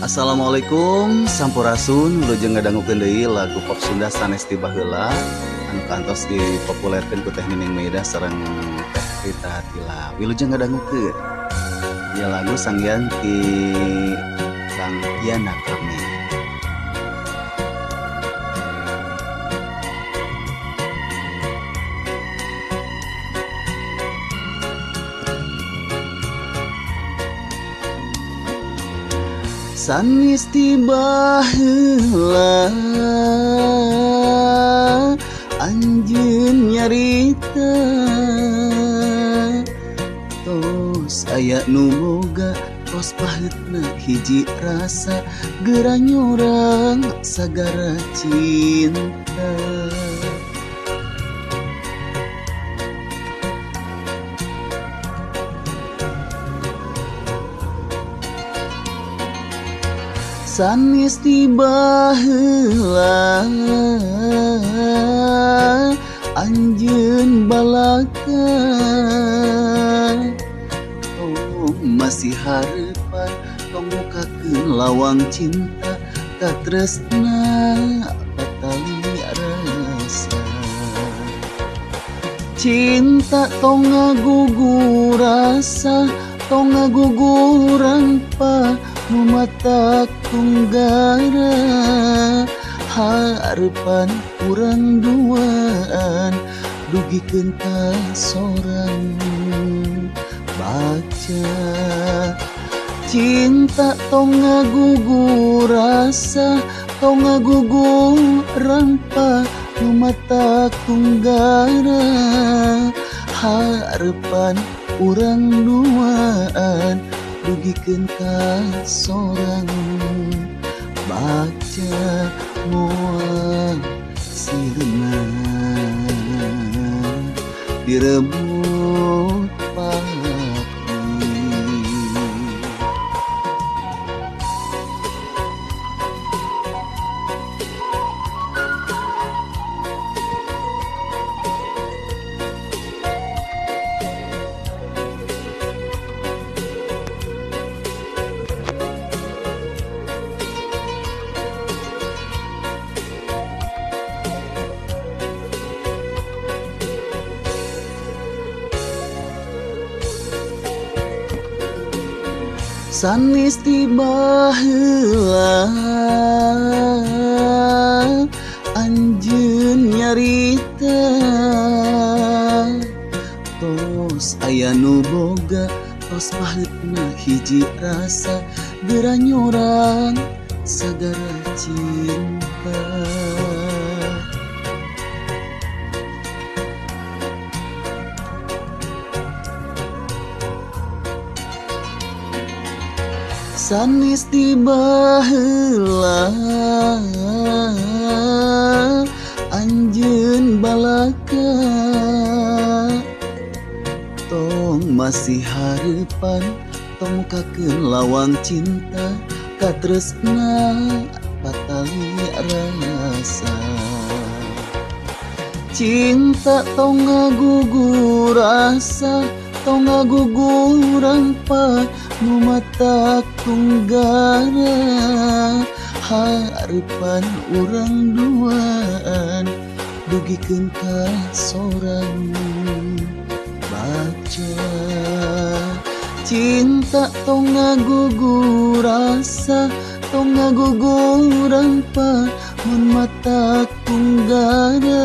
Assalamualaikum Sampurasun Lujeng ngadangukeun deui lagu pop Sunda sanes ti baheula anu kantos dipopulerkeun ku Teh Nining Meida sareng Teh Rita Tila. Wilujeng ngadangukeun. Ya lagu sangyan ti Sang Yana Kami. sanistibala anjeun nyarita. Tos aya nu numoga tos pahitna hiji rasa geura nyurang sagara cinta. Sanis tiba heula anjeun balaka. Oh masih harapan pemukakeun lawang cinta tak tresna patali rasa. Cinta tong ngagugur rasa tong ngaguguran pa nu mata tunggara harapan kurang duaan dugikeun ka sorang baca. Cinta tong ngagugur rasa tong ngagugur rampa. Mata tunggara harapan kurang duaan dugikan ka sorang baca mual sirna. Direbut sanis tiba heula anjeun nyarita. Tos aya nu boga tos mahlukna hiji rasa geranyurang sagara cinta. sanis tiba heula anjeun balaka. Tong masih harapan tong kakeun lawang cinta. Katresna patali rasa. Cinta tong ngagugu rasa. Tong ngaguguran pa nu mata tunggara harapan orang duaan dugikeun ka sorang. Baca cinta tong ngagugur rasa tong ngaguguran pa mun mata tunggara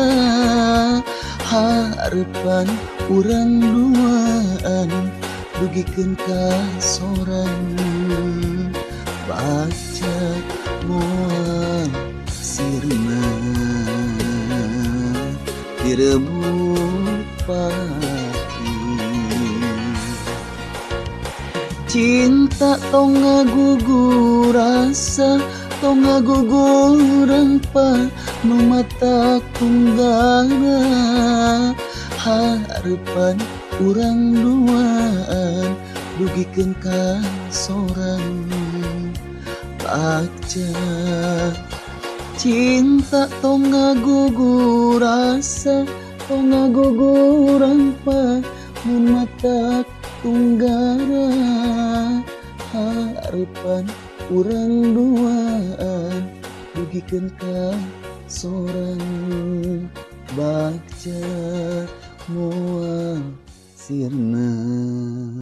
harepan kurang duaan dugikan kasoran. Baca mual sirna direbut pati. Cinta tong ngagugu rasa tong ngaguguran pa nu mata tunggara harapan kurang duaan dugikeun ka sorang baca cinta tong ngagugur rasa tong ngaguguran pa mun mata tunggara harepan urang duaan dugikan ka seorang. Baca muang sirna